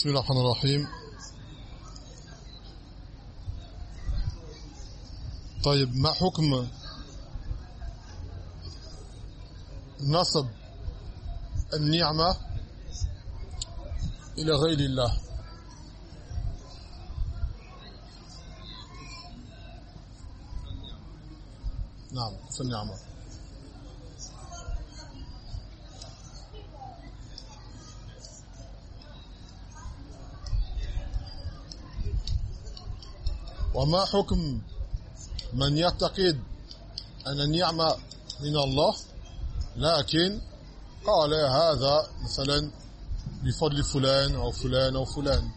بسم الله الرحمن الرحيم. طيب ما حكم نصب النعمة إلى غير الله؟ نعم فالنعمة وما حكم من يعتقد أن النعمة من الله؟ لكن قال هذا مثلا بفضل فلان أو فلان أو فلان؟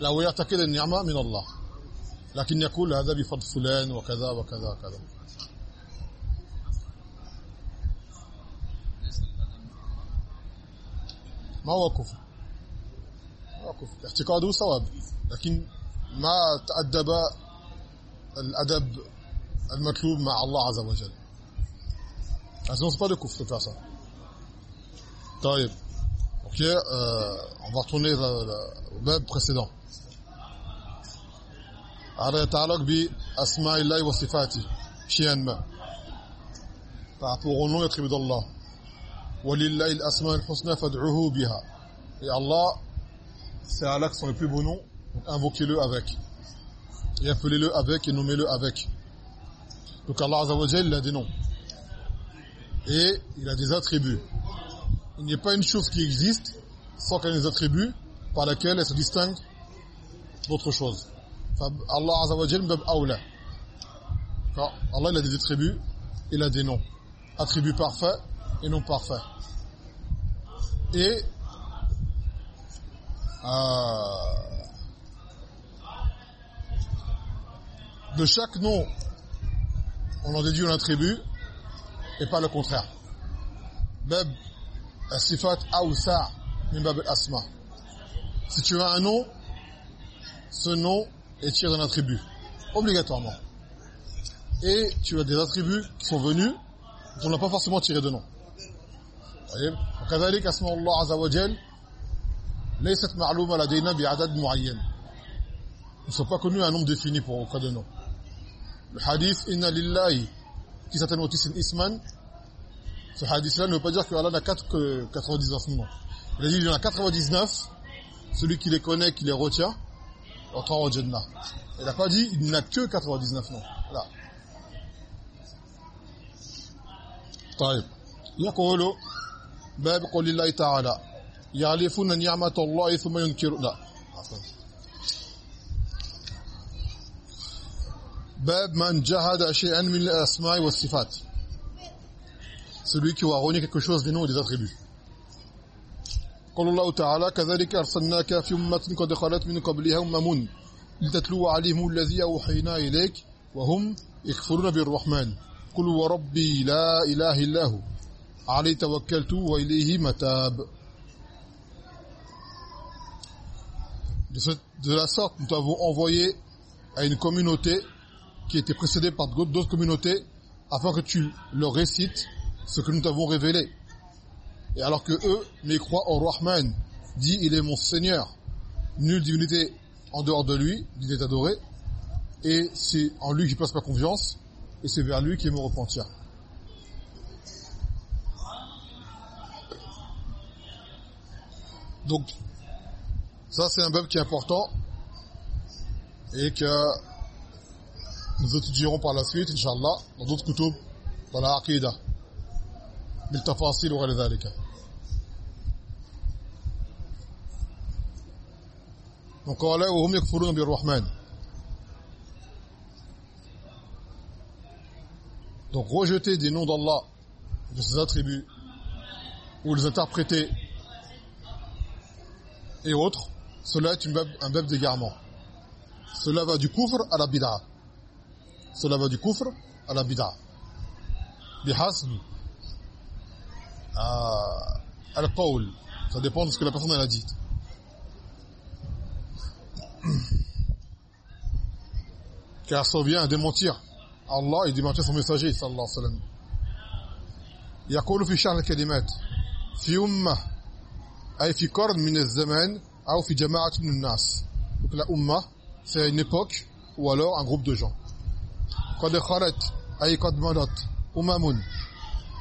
لو يعتقد النعمة من الله. لكن يقول هذا بفضل فلان وكذا وكذا وكذا. ما هو كفر؟ ما هو كفر. اعتقاده صواب لكن ما تأدب الأدب المطلوب مع الله عز وجل. C'est pas kufr de طيب ok euh, on va précédent. هذا يتعلق بأسماء الله وصفاته شيئا ما par rapport au nom et attributs d'Allah walillahi al-asma al-husna fad'uhu biha et Allah c'est Allah qui sont les plus beaux noms donc invoquez-le avec et appelez-le avec et nommez-le avec donc Allah azza wa jalla il a des noms et il a des attributs il n'y a pas une chose qui existe sans qu'elle ait des attributs par lesquels elle se distingue d'autres choses Allah Allah il a des attributs il a des noms. Attributs parfaits et non parfaits. Et euh, de chaque nom on en déduit un attribut et pas le contraire. Bab sifat awsa min asma si tu as un nom ce nom est tiré d'un attribut obligatoirement et tu as des attributs qui sont venus dont on n'a pas forcément tiré de nom طيب وكذلك اسماء الله عز وجل ليست معلومه لدينا بعدد معين ne sont pas connus un nombre défini pour aucun de nous le hadith inna lillahi tisatan wa tisin isman ce hadith là ne veut pas dire que Allah n'a 99 noms il a dit il y en a 99 celui qui les connaît qui les retient entrera au Jannah il n'a pas dit il n'a que 99 noms voilà طيب يقول باب قول الله تعالى يعرفون نعمة الله ثم ينكرون لا باب من جهد شيئا من الاسماء والصفات celui qui a renié quelque chose des noms et des attributs قال الله تعالى كذلك ارسلناك في امه قد خلت من قبلها امم لتتلو عليهم الذي اوحينا اليك وهم يكفرون بالرحمن قل وربي لا اله الا هو عليه توكلت وإليه متاب de, cette, de la sorte nous t'avons envoyé à une communauté qui était précédée par d'autres communautés afin que tu leur récites ce que nous t'avons révélé et alors que eux mais croient au Rahman dit il est mon Seigneur nulle divinité en dehors de lui il est adoré et c'est en lui que je place ma confiance et c'est vers lui qui me repentir Donc, ça c'est un bab qui est important et que nous étudierons par la suite, Inch'Allah, dans d'autres kutub, dans la Aqidah. بالتفاصيل وغير ذلك. Donc, قال وهم يكفرون بالرحمن. Donc, rejeter des noms d'Allah, de ses attributs, ou les interpréter et autres, cela est une bab, un bab d'égarement. Cela va du kufr à la bid'a. Cela va du kufr à la bid'a. Bihasb al-qawl. Ça dépend de ce que la personne elle a dit. car ça vient à démentir Allah et démentir son messager sallallahu alayhi wa sallam يقول في شرح الكلمات في أمة أي في قرن من الزمان أو في جماعة من الناس donc la umma c'est une époque ou alors un groupe de gens قد خلت أي قد مضت أمم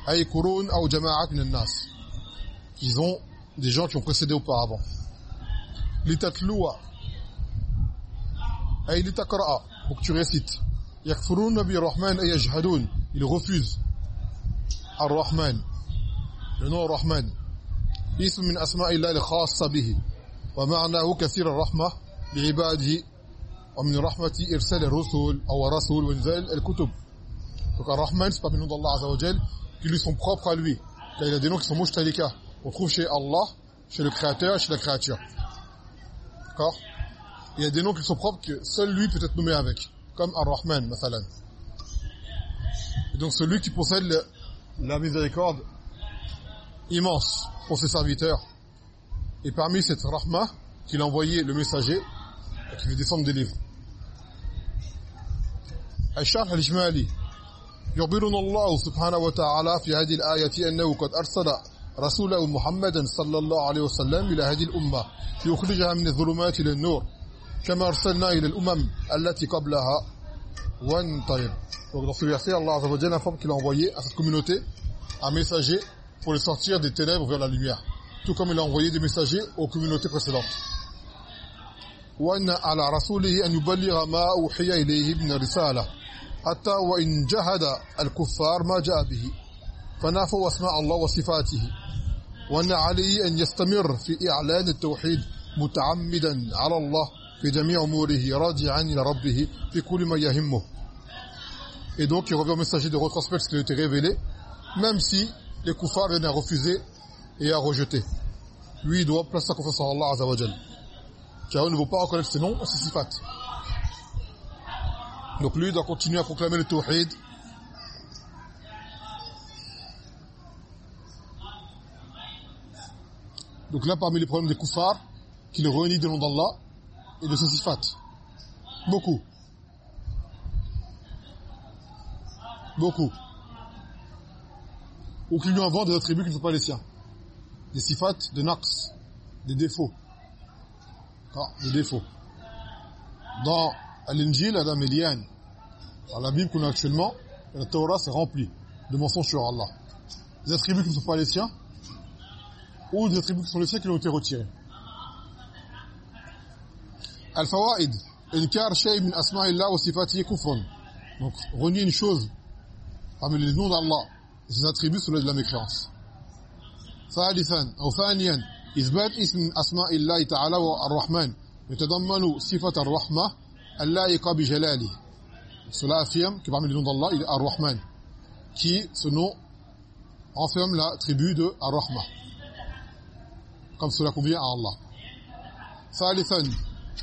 أي قرون أو جماعات من الناس ils ont des gens qui ont précédé auparavant لتتلوى أي لتقرأ pour que tu récites يكفرون بالرحمن أي يجهدون ils refusent الرحمن le nom الرحمن اسم من أسماء الله الخاصة به ومعناه كثير الرحمة لعباده ومن رحمة إرسال الرسل أو رسول وإنزال الكتب donc الرحمن c'est pas le nom d'Allah Azza wa Jal qui lui sont propres à lui car il a des noms qui sont mushtalika on trouve chez Allah chez le créateur chez la créature d'accord il y a des noms qui sont propres que seul lui peut être nommé avec comme Ar-Rahman مثلا et donc celui qui possède le, la miséricorde immense pour ses serviteurs et parmi cette rahma qu'il a envoyé le messager et qui veut descendre des livres الشرح الإجمالي يخبرنا الله سبحانه وتعالى في هذه الآية أنه قد أرسل رسوله محمدا صلى الله عليه وسلم إلى هذه الأمة ليخرجها من الظلمات إلى النور كما أرسلنا إلى الأمم التي قبلها وانطيب Donc dans ce verset, Allah Azza wa Jalla informe qu'il a envoyé à cette communauté un messager pour les sortir des ténèbres vers la lumière. Tout comme il a envoyé des messagers aux communautés précédentes. وأن على رسوله أن يبلغ ما أوحي إليه من الرسالة حتى وإن جهد الكفار ما جاء به فنافوا أسماء الله وصفاته وأن عليه أن يستمر في إعلان التوحيد متعمدا على الله et donc il revient au messager de retransmettre ce qui lui été révélé même si les koufars viennent à refuser et à rejeter. Lui il doit placer sa confiance en Allah azza wa jalla car il ne veut pas reconnaître ses noms et ses donc lui il doit continuer à proclamer le tawhid. Donc là parmi les problèmes des koufars qu'il le réunit de nom d'Allah et de ses sifat. Beaucoup. Beaucoup. Ou qui lui des attributs qui ne sont pas les siens. Des sifat, des naqs, des défauts. Ah, des défauts. Dans l'Injil, Adam et dans la Bible qu'on a actuellement, la Torah s'est remplie de mensonges sur Allah. Des attributs qui ne sont pas les siens, ou des attributs qui sont les siens qui ont été retirés. Al-Fawaid, inkar shay min asma'illah wa sifatihi kufrun. Donc, renier une chose parmi les noms d'Allah ses attributs sur de la mécréance. ثالثا أو ثانيا إثبات اسم من أسماء الله تعالى الرحمن يتضمن صفة الرحمة اللائقة بجلاله cela que parmi les noms d'Allah il est Ar-Rahman qui ce nom enferme la tribu de Ar-Rahma comme cela convient à Allah ثالثا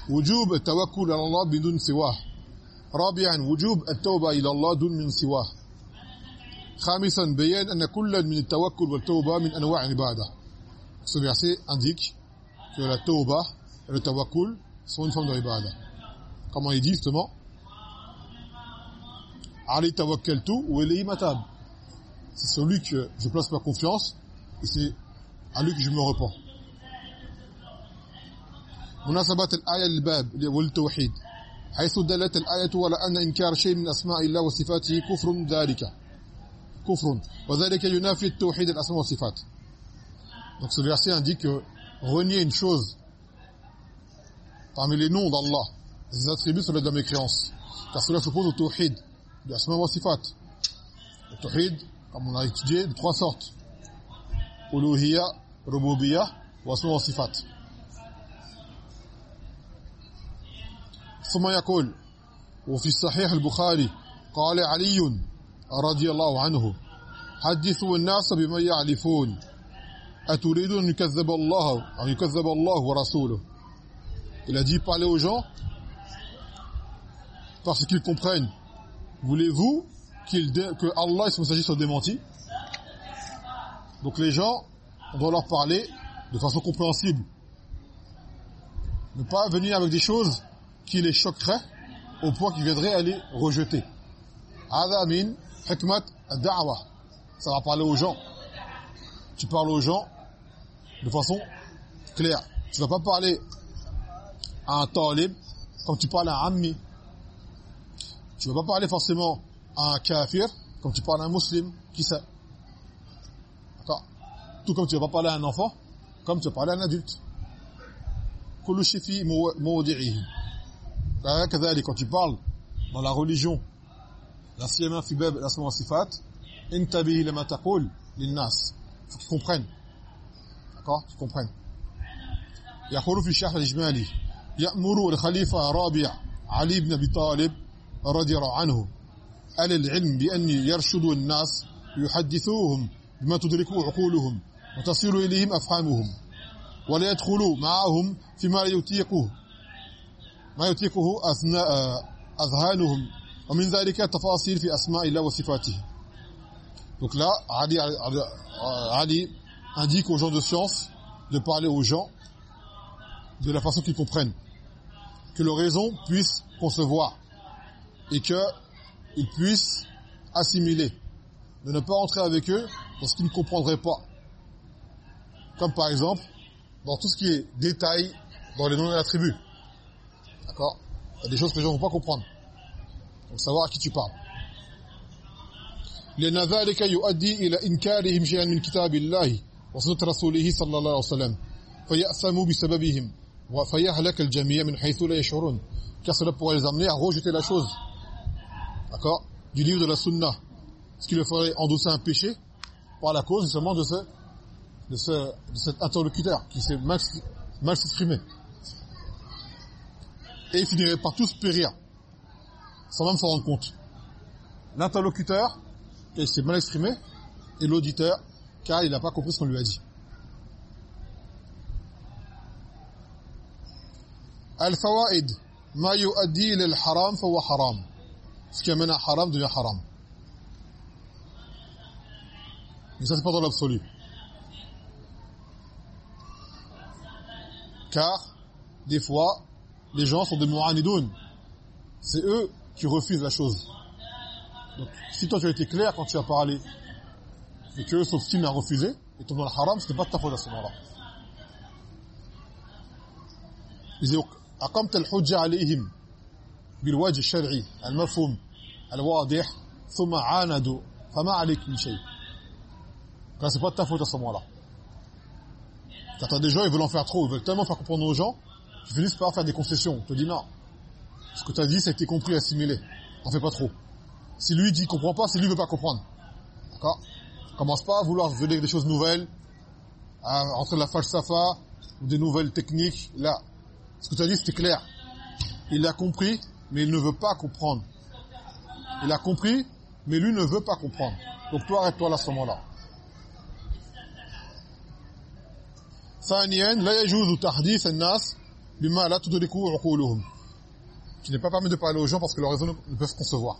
وجوب التوكل على الله بدون سواه رابعا وجوب التوبة إلى الله دون من سواه خامسا بيان أن كل من التوكل والتوبة من أنواع العبادة Ce verset indique que la tauba et le tawakkul sont une forme de ibada. Comment il dit justement Ali tawakkaltu wa ilayhi matab. C'est celui que je place ma confiance et c'est à lui que je me repens. مناسبة الآية للباب والتوحيد حيث دلت الآية على أن إنكار شيء من أسماء الله وصفاته كفر ذلك كفر وذلك ينافي التوحيد الأسماء والصفات Donc ce verset indique que renier une chose parmi les noms d'Allah, ses attributs, cela de la mécréance. Car cela s'oppose au tawhid, de asma wa sifat. Le tawhid, comme on a étudié, de trois sortes. Uluhiyya, Rububiyya, wa asma wa sifat. ثم يقول وفي الصحيح البخاري قال علي رضي الله عنه حدثوا الناس بما يعرفون أتريدون أن يكذب الله أن يكذب الله ورسوله Il a dit parlez aux gens parce qu'ils comprennent. Voulez-vous qu'il que Allah et son messager soient démentis Donc les gens, on doit leur parler de façon compréhensible. Ne pas venir avec des choses qui les choqueraient au point qu'il viendrait à les rejeter. Hada min hikmat ad-da'wa. Ça va parler aux gens. Tu parles aux gens de façon claire. Tu vas pas parler à un talib comme tu parles à un ammi. Tu vas pas parler forcément à un kafir comme tu parles à un musulman qui sait? D'accord? Tout comme tu vas pas parler à un enfant comme tu vas parler à un adulte. Mawdi'ihi. Quand tu parles dans la religion, la siyama fi bab l'asma sifat, intabi lama taqul lin-nas. Faut qu'ils comprennent. D'accord Tu comprennes. يقول في الشرح الإجمالي يأمر الخليفة رابع علي بن أبي طالب رضي الله عنه أهل العلم بأن يرشدوا الناس يحدثوهم بما تدركوا عقولهم وتصل إليهم أفهامهم ولا يدخلوا معهم فيما يطيقه ما يطيقه أذهانهم ومن ذلك تفاصيل في أسماء الله وصفاته Donc là, Ali, Ali indique aux gens de science de parler aux gens de la façon qu'ils comprennent. Que leur raison puisse concevoir et qu'ils puissent assimiler. De ne pas entrer avec eux dans ce qu'ils ne comprendraient pas. Comme par exemple, dans tout ce qui est détail dans les noms de tribu. D'accord Il y a des choses que les gens ne vont pas comprendre. Donc savoir à qui tu parles. لأن ذلك يؤدي إلى إنكارهم شيئا من كتاب الله وسنة رسوله صلى الله عليه وسلم فيأثموا بسببهم وفيهلك الجميع من حيث لا يشعرون car cela pourrait les amener à rejeter la chose d'accord du livre de la sunna ce qui leur ferait endosser un péché par la cause justement de ce de, ce, de cet interlocuteur qui s'est mal, mal exprimé et ils finiraient par tous périr sans même s'en rendre compte l'interlocuteur et s'est mal exprimé, et l'auditeur, car il n'a pas compris ce qu'on lui a dit. Al-fawaid, ma yu'addi lil-haram fawa haram. Ce qui amène à haram devient haram. Mais ça, c'est pas dans l'absolu. Car, des fois, les gens sont des mu'anidoun. C'est eux qui refusent la chose. Donc, si toi tu as été clair quand tu as parlé, et que sauf s'ils a refusé, et tombent dans le haram, c'était pas de ta faute à ce moment-là. أقمت الحجة عليهم بالوجه الشرعي المفهوم الواضح ثم عاندوا فما عليك من شيء quand c'est pas de ta faute à ce moment-là quand t'as des gens ils veulent en faire trop ils veulent tellement faire comprendre aux gens qu'ils finissent par faire des concessions tu te dis non ce que tu as dit ça a été compris assimilé on fait pas trop si lui dit comprend pas, c'est lui veut pas comprendre. D'accord Commence pas à vouloir venir des choses nouvelles, à entrer de la falsafa ou des nouvelles techniques. Là, ce que tu as dit, c'était clair. Il a compris, mais il ne veut pas comprendre. Il a compris, mais lui ne veut pas comprendre. Donc toi, arrête-toi là à ce moment-là. ثانيا لا يجوز تحديث الناس بما لا تدركه عقولهم. Tu n'es pas permis de parler aux gens parce que leurs raisons ne peuvent concevoir.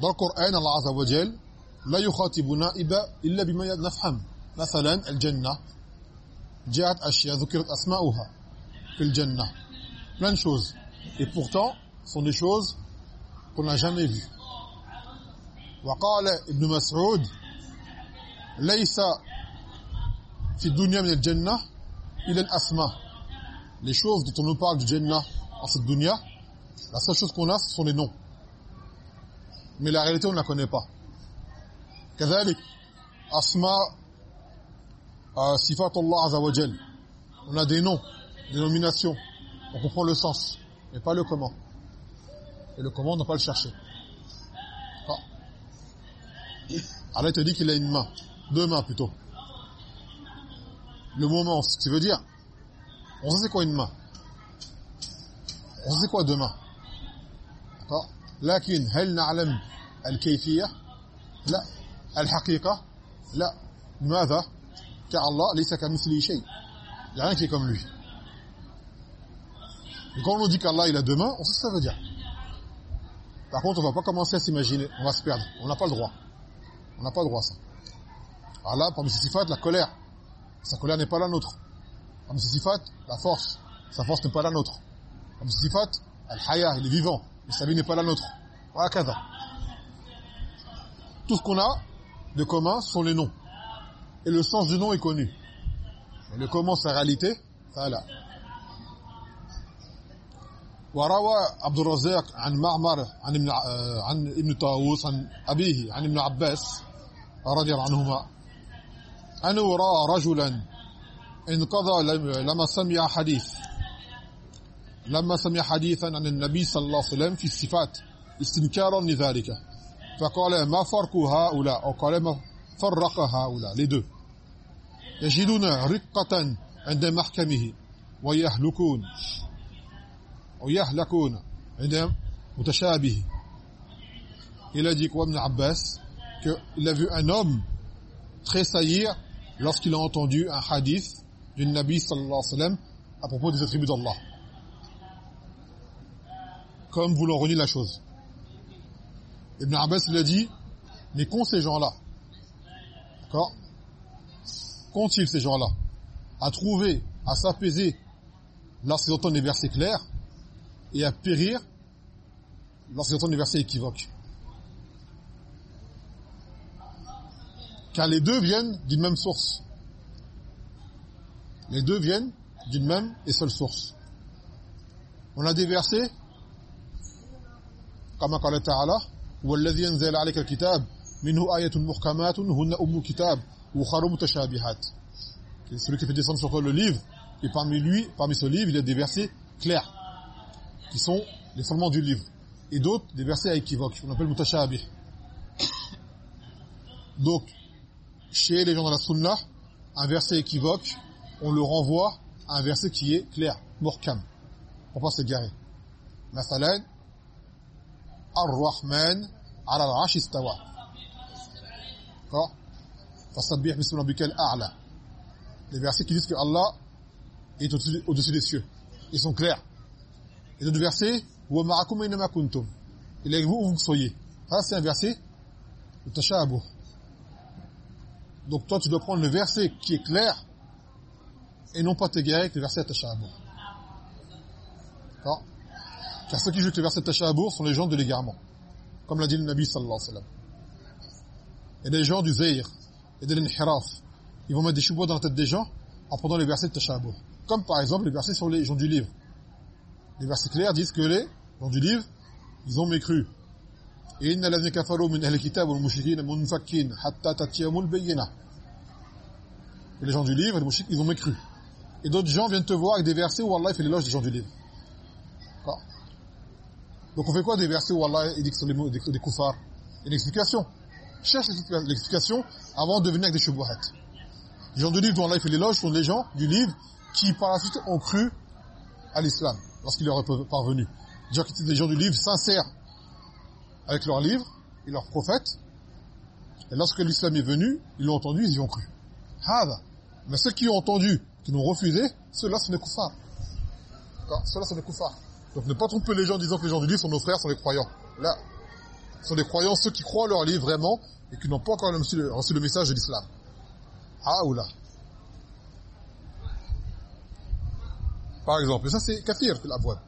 Dans le Coran, Allah Azza wa Jal, لا يخاطبنا إلا بما نفهم مثلا الجنة جاءت أشياء ذكرت أسماؤها في الجنة plein de choses et pourtant ce sont des choses qu'on n'a jamais vues وقال ابن مسعود ليس في الدنيا من الجنة إلا الأسماء les choses dont on nous parle du Jannah en cette dunya la seule chose qu'on a ce sont les noms mais la réalité on ne la connaît pas كذلك asma sifat Allah azza wa on a des noms des nominations on comprend le sens mais pas le comment et le comment on n'a pas le chercher ah. Allah te dit qu'il a une main deux mains plutôt le moment ce que tu veux dire on sait c'est quoi une main on sait c'est quoi deux mains d'accord لكن هل نعلم الكيفية لا الحقيقة لا لماذا car Allah ليس كمثله شيء il n'y a rien qui est comme lui et quand on dit qu'Allah il a deux mains on sait ce que ça veut dire par contre on va pas commencer à s'imaginer on va se perdre on n'a pas le droit on n'a pas le droit à ça Allah parmi ses sifat la colère sa colère n'est pas la nôtre parmi ses sifat la force sa force n'est pas la nôtre. Comme sifat, al-haya, il est vivant, mais sa vie n'est pas la nôtre. Voilà, Tout ce qu'on a de commun sont les noms. Et le sens du nom est connu. Mais le comment, sa réalité, voilà. وروى عبد الرزاق عن معمر عن ابن عن ابن طاووس عن ابيه عن ابن عباس رضي الله عنهما انه راى رجلا. انقضى لما سمع حديث. لما سمع حديثا عن النبي صلى الله عليه وسلم في الصفات استنكارا لذلك. فقال ما فرق هؤلاء؟ أو قال ما فرق هؤلاء؟ Deux. يجدون رقة عند محكمه ويهلكون. ويهلكون عند متشابه. Il a dit quoi Ibn Abbas? Qu'il a vu un homme tressaillir lorsqu'il a entendu un hadith du Nabi sallallahu alayhi wa sallam à propos des attributs d'Allah. Comme vous l'en la chose. Ibn Abbas il a dit, mais qu'ont ces gens-là? D'accord? Qu'ont-ils ces gens-là? À trouver, à s'apaiser lorsqu'ils entendent des versets clairs et à périr lorsqu'ils entendent des versets équivoques. Car les deux viennent d'une même source. Les deux viennent d'une même et seule source. On a des versets, comme قال تعالى والذي أنزل عليك الكتاب منه آية محكمات هن أم الكتاب وخر متشابهات celui qui fait descendre sur toi le livre et parmi lui parmi ce livre il y a des versets clairs qui sont les fondements du livre et d'autres des versets à équivoque on appelle mutashabih donc chez les gens dans la sunna, un verset équivoque, on le renvoie à un verset qui est clair, morkam. Pour pas s'égarer. Masalan, Ar-Rahman ala al-Arsh istawa. D'accord? Fasabbih. Les versets qui disent que Allah est au-dessus des cieux. Ils sont clairs. Et d'autres versets, wa ma'akum inma kuntum. Il est avec vous où vous soyez. Ça c'est un verset de tashabuh donc toi tu dois prendre le verset qui est clair et non pas t'égarer avec les versets Tashabour. D'accord? Car ceux qui jouent avec les versets Tashabour sont les gens de l'égarement. Comme l'a dit le Nabi sallallahu alayhi wa sallam. Et les gens du Zayr et de l'inhiraf. Ils vont mettre des choubouas dans la tête des gens en prenant les versets de Tashabour. Comme par exemple les versets sur les gens du livre. Les versets clairs disent que les gens du livre, ils ont mécru. Kitab wal mushrikin munfakin hatta tatiyamul bayyina. Et les gens du livre, les ils ont mécru. Et d'autres gens viennent te voir avec des versets où Allah fait l'éloge des gens du livre. Donc on fait quoi des versets où Allah dit que sont des, des, des koufars? Une explication. Cherche l'explication avant de venir avec des shubuhat. Les gens du livre dont Allah fait l'éloge sont les gens du livre qui par la suite ont cru à l'islam lorsqu'il leur est parvenu. Des gens qui étaient des gens du livre sincères avec leur livre et leur prophète. Et lorsque l'islam est venu, ils l'ont entendu, ils y ont cru. Mais ceux qui ont entendu qui l'ont refusé, ceux-là sont des koufars. Ceux-là sont des koufars. Donc ne pas tromper les gens en disant que les gens du livre sont nos frères, sont des croyants. Là, sont des croyants, ceux qui croient leur livre vraiment et qui n'ont pas encore reçu le, reçu le message de l'islam. Ah ou là. Par exemple, et ça c'est kafir fil abwab.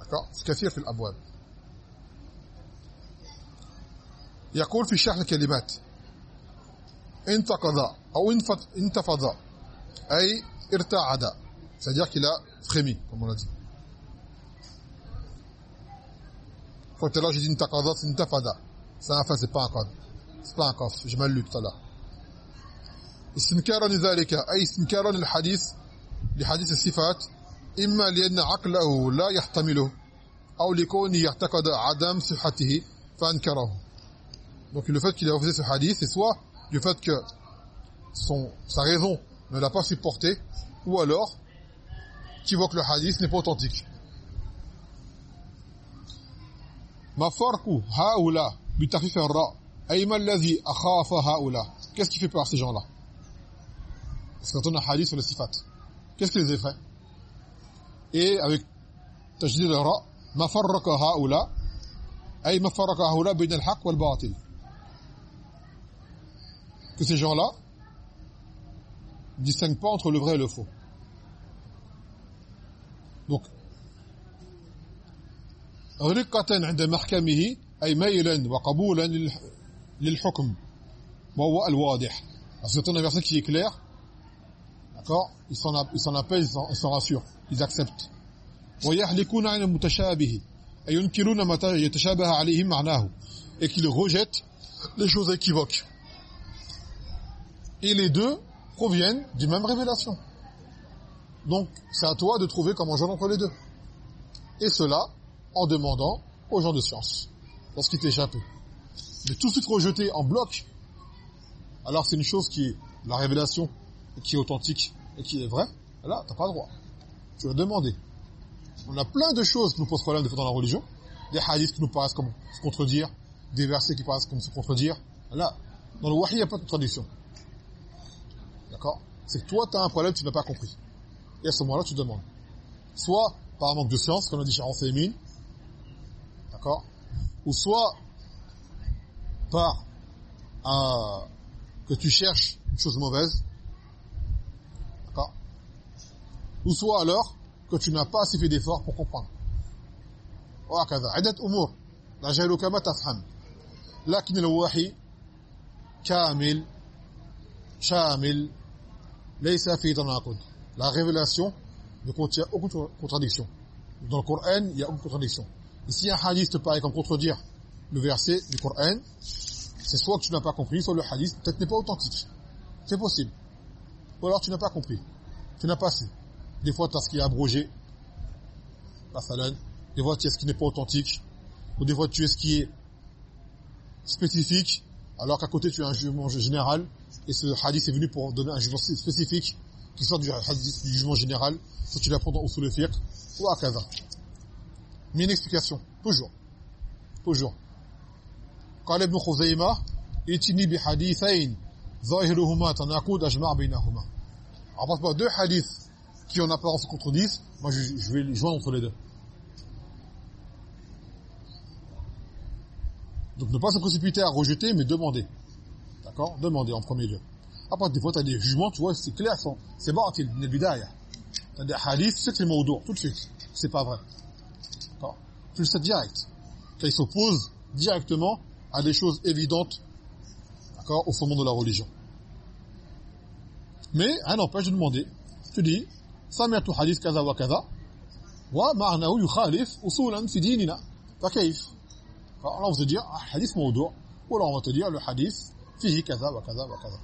D'accord? C'est kafir fil abwab. يقول في شرح الكلمات. انتقض أو انفض انتفض أي ارتعد. فجاكلا فخمي كما نقول quand là j'ai dit انتقض انتفض. ça en fait c'est pas encore c'est pas encore je m'en lutte là استنكارا لذلك أي استنكارا للحديث لحديث الصفات إما لأن عقله لا يحتمله أو لكونه يعتقد عدم صحته فأنكره. Donc le fait qu'il ait refusé ce hadith c'est soit du fait que sa raison ne l'a pas supporté, ou alors qui voit que le hadith n'est pas authentique. Qu'est-ce qui fait peur à ces gens-là? Parce qu'on a un hadith sur le sifat. Qu'est-ce qui les effraie et avec tajdid ra ma farraqa haoula ay ma al-haq wal batil que ces gens-là distingue pas entre le vrai et le faux. donc رقة عند محكمه أي ميلا وقبولا للحكم وهو الواضح c'est un verset qui est clair d'accord ils s'en ils s'en appellent ils s'en rassurent ils acceptent ويحلكون عن المتشابه أي ينكرون ما يتشابه عليهم معناه et qu'ils rejettent les choses équivoques et les deux proviennent d'une même révélation donc c'est à toi de trouver comment jouer entre les deux et cela en demandant aux gens de science lorsqu'ils t'échappent. Mais tout de suite rejeté en bloc, alors c'est une chose qui est la révélation, qui est authentique et qui est vraie, là, t'as pas droit. Tu vas demander. On a plein de choses qui nous posent problème dans la religion, des hadiths qui nous paraissent comme se contredire, des versets qui paraissent comme se contredire. Là, dans le wahi, il n'y a pas de contradiction. D'accord C'est que toi, tu as un problème, tu n'as pas compris. Et à ce moment-là, tu demandes. Soit par manque de science, comme l'a dit Sharon Fémine, d'accord Ou soit par euh, que tu cherches une chose mauvaise, d'accord Ou soit alors que tu n'as pas assez fait d'efforts pour comprendre. وهكذا عدة أمور لا جهلك ما تفهم لكن الوحي كامل شامل ليس في تناقض la révélation ne contient aucune contradiction dans le Coran il y a aucune contradiction Ici, un hadith te paraît comme contredire le verset du Coran, c'est soit que tu n'as pas compris, soit le hadith peut-être n'est pas authentique. C'est possible. Ou alors tu n'as pas compris. Tu n'as pas su. Des fois, tu as ce qui est abrogé. Des fois, tu as ce qui n'est pas authentique. Ou des fois, tu as ce qui est spécifique, alors qu'à côté, tu as un jugement général. Et ce hadith est venu pour donner un jugement spécifique qui sort du hadith du jugement général. Soit tu l'apprends au sous le fiqh, ou à kaza. Mais une explication, toujours. Toujours. قال ابن خزيمة اتني بحديثين ظاهرهما تناقض أجمع بينهما. Alors, pas deux hadiths qui en apparence se contredisent, moi je, je vais les joindre entre les deux. Donc ne pas se précipiter à rejeter, mais demander. D'accord? Demander en premier lieu. Après, des fois, tu as des jugements, tu vois, c'est clair, c'est bon, tu as des hadiths, tu sais que c'est maudour, tout de suite. C'est pas vrai. D'accord? Tu le sais direct. Quand ils s'opposent directement à des choses évidentes, d'accord, au fondement de la religion. Mais, rien n'empêche de demander. Tu dis, « hadith kaza wa kaza » wa ma'nahu yukhalif usulan fi dinina. Fa kayf va te dire hadith موضوع ou alors on va te dire le hadith فيه كذا وكذا وكذا.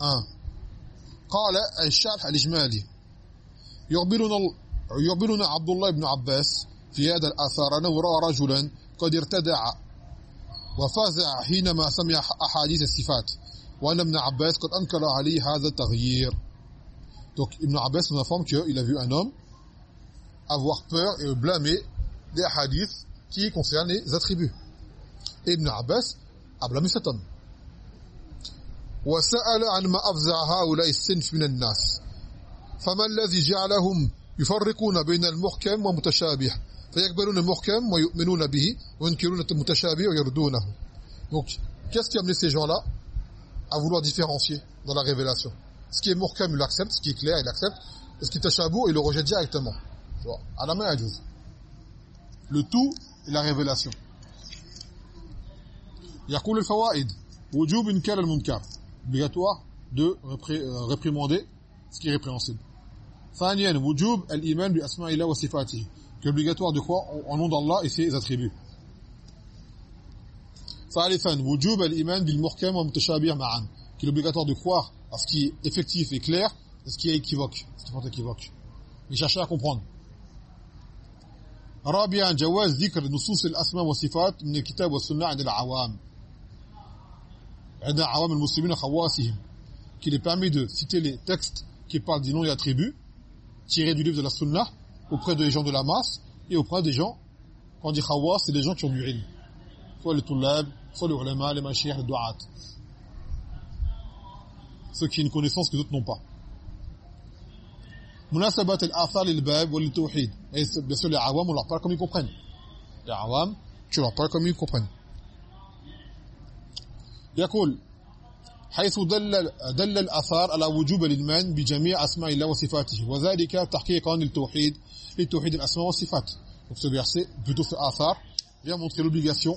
1 قال الشرح الإجمالي يخبرنا يخبرنا عبد الله بن عباس في هذا الأثار أنه رأى رجلا قد ارتدع وفزع حينما سمع أحاديث الصفات. وأن ابن عباس قد أنكر عليه هذا التغيير Donc Ibn Abbas nous informe qu'il a vu un homme avoir peur et blâmer des hadiths qui concernent les attributs. Et Ibn Abbas a blâmé cet homme. وسأل عن ما أفزع هؤلاء السنف من الناس فما الذي جعلهم يفرقون بين المحكم ومتشابه فيقبلون المحكم ويؤمنون به وينكرون المتشابه ويردونه donc qu'est-ce qui a amené ces gens-là à vouloir différencier dans la révélation ce qui est muhkam il l'accepte ce qui est clair il l'accepte et ce qui est tashabou il le rejette directement tu vois à la main le tout est la révélation يقول الفوائد وجوب انكار المنكر obligatoire de euh, réprimander ce qui est répréhensible. ثانيا وجوب الإيمان بأسماء الله وصفاته qui est obligatoire de croire en nom d'Allah et ses attributs. ثالثا وجوب الإيمان بالمحكم والمتشابه معا qui est obligatoire de croire à ce qui est effectif et clair et ce qui est équivoque, ce qui est équivoque. Et chercher à comprendre. رابعا جواز ذكر نصوص الأسماء والصفات من الكتاب والسنة عند العوام qu'il est permis de citer les textes qui parlent des noms et attributs tirés du livre de la Sunna auprès des gens de la masse et auprès des gens quand on dit khawas c'est des gens qui ont du ilm soit les tullab صلوا علماء لما شيح الدعاة ceux qui ont une connaissance que d'autres n'ont pas. مناسبة الآثار للباب والتوحيد et bien sûr les عوام on leur parle comme ils عوام tu leur parles comme ils comprennent. يقول حيث دل دل الاثار على وجوب الايمان بجميع اسماء الله وصفاته وذلك تحقيقا للتوحيد للتوحيد الاسماء والصفات وفي الدرس بدو في الاثار يا مونتري لوبليغاسيون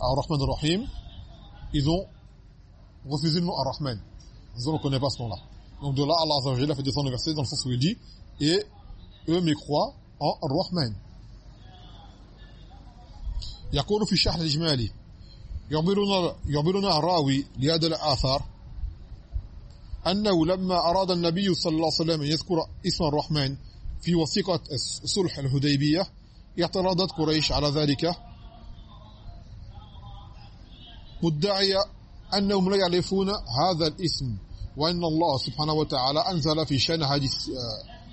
Ar-Rahman Ar-Rahim, ils ont refusé le nom Ar-Rahman. Ils ne connaissent pas ce nom-là. Donc de là, Allah Azza wa Jalla fait descendre le verset dans le sens où il dit, et eux me croient en Ar-Rahman. يقول في الشرح الإجمالي يخبرنا يخبرنا الراوي لهذا الآثار أنه لما أراد النبي صلى الله عليه وسلم أن يذكر اسم الرحمن في وثيقة صلح الهديبية اعترضت قريش على ذلك مدعية أنهم لا يعرفون هذا الاسم وأن الله سبحانه وتعالى أنزل في شأن هذه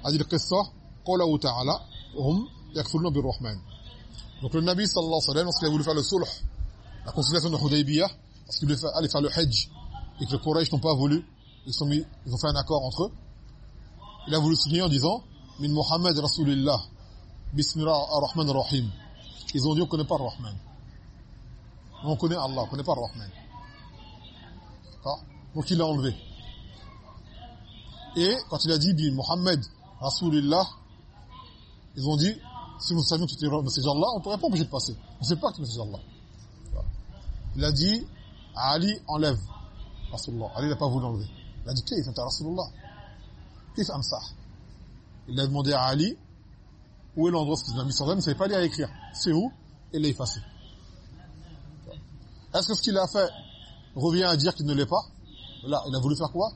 هذه القصة قوله تعالى وهم يكفرون بالرحمن Donc le Nabi sallallahu alayhi wa sallam, lorsqu'il sulh, la conciliation de Hudaybiyah, parce qu'il voulait aller faire le Hajj, et que les Quraysh n'ont pas voulu, ils, sont mis, ils ont fait un accord entre eux, il a voulu signer en disant, Min Muhammad Rasulillah, Bismillah ar-Rahman ar-Rahim. Ils ont dit, on ne connaît pas ar-Rahman. On connaît Allah, on ne connaît pas ar-Rahman. Donc il l'a enlevé. Et quand il a dit, Bin Muhammad Rasulillah, ils ont dit, si nous savions que c'était message d'Allah, on ne pourrait pas obliger de passer. On ne sait pas que c'est message d'Allah. Il a dit, Ali, enlève. Rasulullah. Ali n'a pas voulu enlever. Il a dit, anta Rasulullah? Kayf amsah Il a demandé à Ali, où est l'endroit où il a mis âme, il ne savait pas lire et écrire. C'est où? Et l'a effacé. Est-ce que ce qu'il a fait revient à dire qu'il ne l'est pas Là, il a voulu faire quoi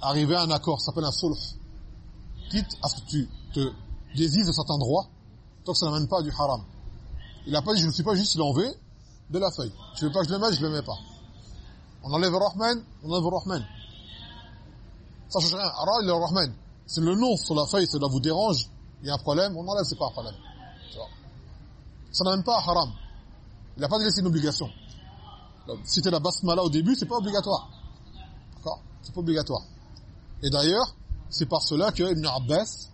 Arriver à un accord, ça s'appelle un sulh. Quitte à ce que tu te désises de certains droits, tant que ça n'amène pas du haram. Il n'a pas dit, je ne suis pas juste, il a enlevé de la feuille. Tu veux pas que je le mette, je le mets pas. On enlève Rahman, on enlève Rahman. Ça change rien. Ara, il est Rahman. C'est le nom sur la feuille, cela vous dérange, il y a un problème, on enlève, c'est pas un problème. Ça n'amène pas à haram. Il n'a pas laissé une obligation. Si tu la basmala au début, c'est pas obligatoire. D'accord? C'est pas obligatoire. Et d'ailleurs, c'est par cela que Ibn Abbas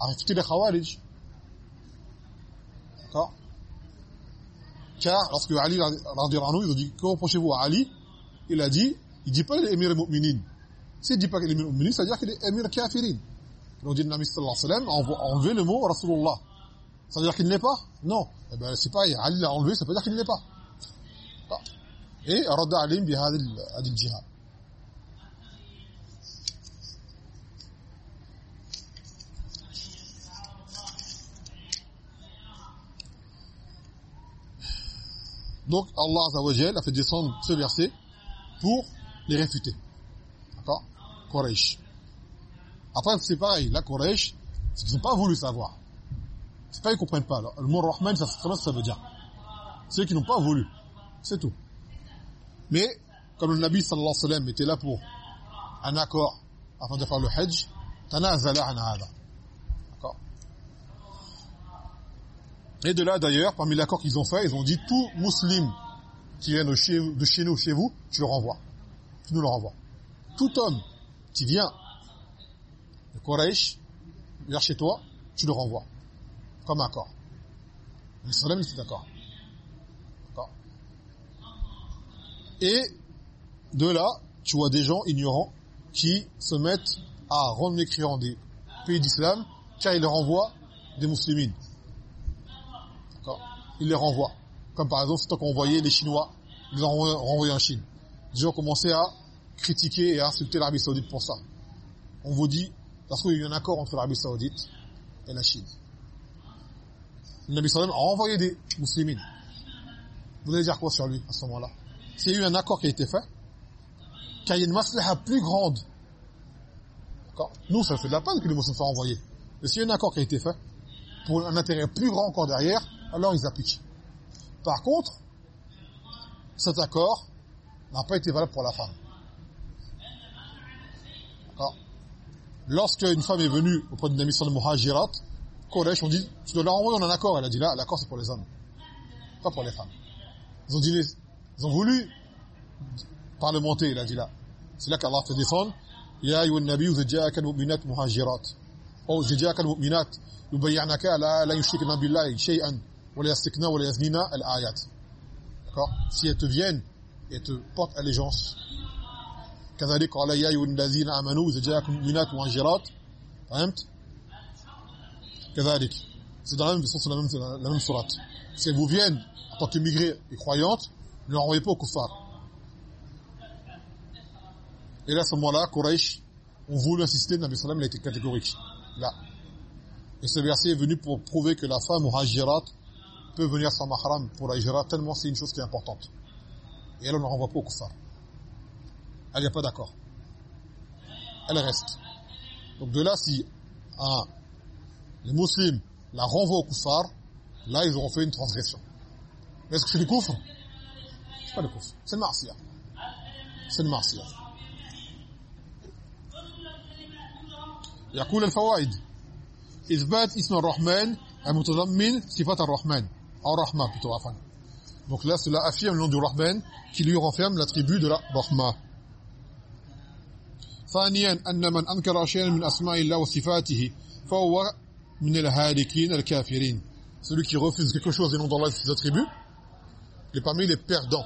a réfuté les Khawarij. D'accord? Car lorsque Ali anhu, ils ont dit que reprochez-vous à Ali? Il a dit, il dit pas qu'il est émir mu'minin. S'il dit pas qu'il est émir mu'minin, ça veut dire qu'il est émir kafirin. Ont dit Nabi sallallahu alayhi wa sallam, le mot Rasulullah. Ça veut dire qu'il ne l'est pas? Non. Eh ben c'est pas Ali l'a enlevé, ça veut dire qu'il ne l'est pas. Et radda alim bi hadhihi al-jihad. Donc Allah a fait descendre ce verset pour les réfuter. D'accord? Quraysh. Après c'est pareil, la Quraysh, c'est qu'ils n'ont pas voulu savoir. C'est pas qu'ils comprennent pas. Le mot Rahman, ça ça veut dire. C'est qui n'ont pas voulu. C'est tout. Mais comme le Nabi sallallahu alayhi wa sallam était là pour un accord afin de faire le Hajj, tanazala an. D'accord Et de là d'ailleurs, parmi l'accord qu'ils ont fait, ils ont dit tout musulman qui vient de chez, de chez nous, chez vous, tu le renvoies. Tu nous le renvoies. Tout homme qui vient de Quraysh vers chez toi, tu le renvoies. Comme accord. Le sallam est d'accord. D'accord Et de là, tu vois des gens ignorants qui se mettent à rendre mécréants des pays d'islam car ils leur envoient des musulmans. Il les renvoie. Comme par exemple, c'est qu'on envoyait les Chinois, ils les ont renvoyés en Chine. Les gens ont commencé à critiquer et à insulter l'Arabie Saoudite pour ça. On vous dit, parce qu'il y a eu un accord entre l'Arabie Saoudite et la Chine. Nabi Sallam a envoyé des musulmans. Vous allez dire quoi sur lui à ce moment-là? S'il y a eu un accord qui a été fait, qu'il y a une maslaha plus grande, d'accord? Nous, ça fait de la peine que les musulmans soient envoyés. Mais s'il y a un accord qui a été fait, pour un intérêt plus grand encore derrière, alors ils appliquent. Par contre, cet accord n'a pas été valable pour la femme. Lorsque une femme est venue auprès d'une émission de Muhajirat, Quraysh ont dit, tu dois on a un accord. Elle a dit, là, l'accord c'est pour les hommes, pas pour les femmes. Ils ont dit, ils ont voulu parlementer, il a dit là. C'est là qu'Allah fait descendre, Ya ayyuhan nabi, zajjaka al-mu'minat muhajirat. Ou zajjaka al-mu'minat yubayyanaka la la yushrikna billahi shay'an wa la yastikna wa la yaznina al-ayat. D'accord Si elles te viennent et te portent allégeance. كذلك قال يا ايها الذين امنوا اذا جاءكم مؤمنات مهاجرات فهمت كذلك c'est dans la même la même la même sourate si elles vous viennent en tant qu'immigrés et croyantes ne leur envoyez pas aux kuffar et là à ce moment-là Quraysh ont voulu insister Nabi sallam il a été catégorique là et ce verset est venu pour prouver que la femme muhajirat peut venir sans mahram pour la hijra tellement c'est une chose qui est importante et elle ne renvoie pas aux kuffar elle n'est pas d'accord. Elle reste. Donc de là, si un, les musulmans la renvoient au kuffar, là, ils auront fait une transgression. Est-ce que c'est coufre C'est pas le coufre. C'est le marsia. C'est le marsia. يقول الفوائد إثبات اسم الرحمن المتضمن صفات الرحمن أو الرحمة plutôt afin. Donc là cela affirme le nom du Rahman qui lui renferme l'attribut de la Rahma. ثانيا أن من أنكر شيئا من أسماء الله وصفاته فهو من الهالكين الكافرين celui qui refuse quelque chose des noms d'Allah et ses attributs est parmi les perdants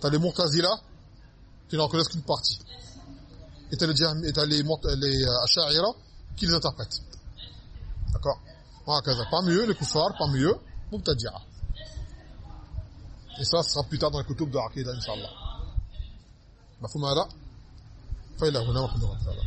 T'as les Mu'tazila qui n'en connaissent qu'une partie. Et t'as les, et as les, les euh, Asha'ira qui les interprètent. D'accord Pas mieux les kuffar, pas mieux Mu'tadira. Et ça, ce sera plus tard dans le kutub de Aqidah, Inch'Allah. مفهوم هذا؟ فإلى هنا وحده تعالى